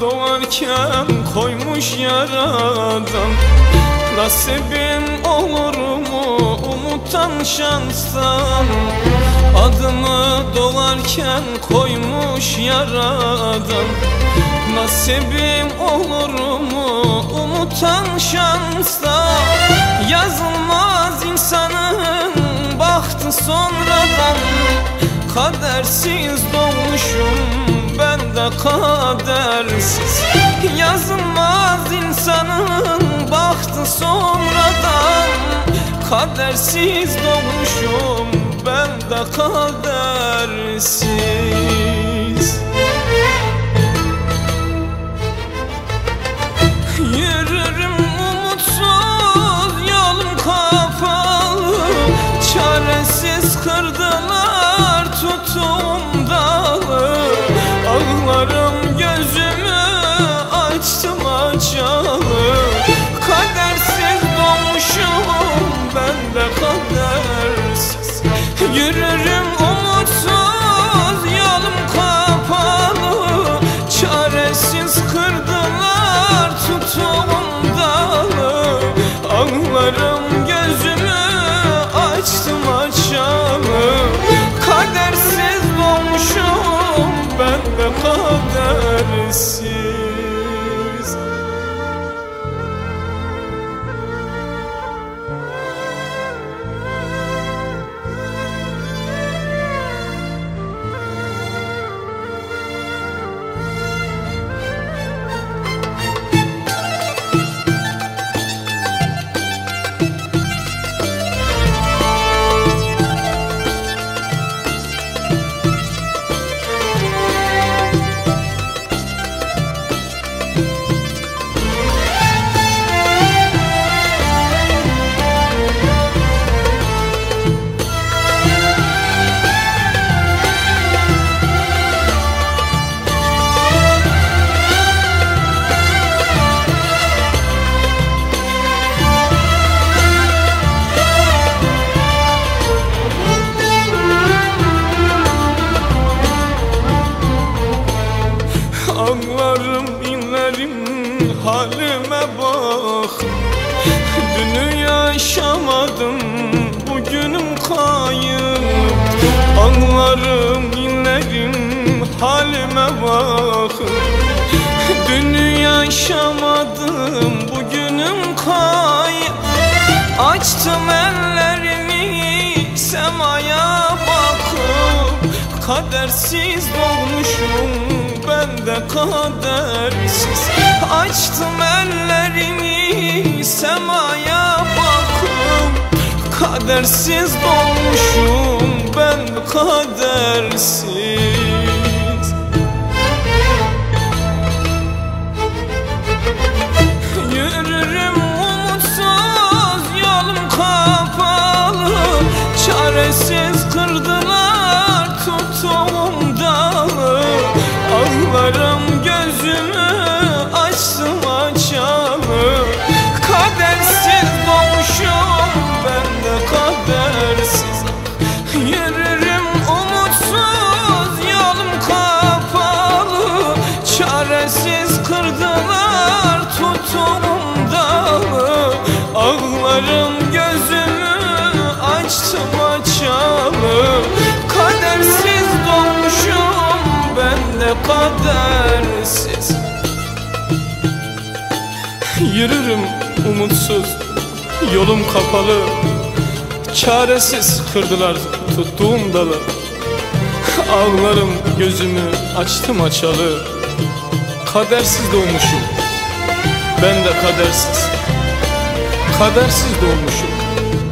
doğarken koymuş yaradan. Nasibim olur mu umutan şanstan Adımı doğarken koymuş yaradan. Nasibim olur mu umutan şanstan Yazılmaz insanın bahtı sonradan. Kadersiz doğmuşum de kadersiz. Yazılmaz insanın bahtı sonradan. Kadersiz doğmuşum ben de kadersiz. Yürürüm umutsuz yolum kapalı. Çaresiz kırdılar Çaresiz kırdılar tutum dalı. Ağlarım gözümü açtım açalı. Kadersiz doğmuşum ben de kadersiz halime bak. Dünü yaşamadım bugünüm kayıp. Ağlarım inlerim halime bak. Dünü yaşamadım bugünüm kayıp. Açtım ellerimi semaya bakıp. Kadersiz doğmuşum ben de kadersiz Açtım ellerimi semaya bakıp Kadersiz doğmuşum ben de kadersiz kadersiz Yürürüm umutsuz yolum kapalı. Çaresiz kırdılar tuttuğum dalı. Ağlarım gözümü açtım açalı. Kadersiz doğmuşum Ben de kadersiz. Kadersiz doğmuşum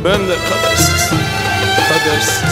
Ben de kadersiz Kadersiz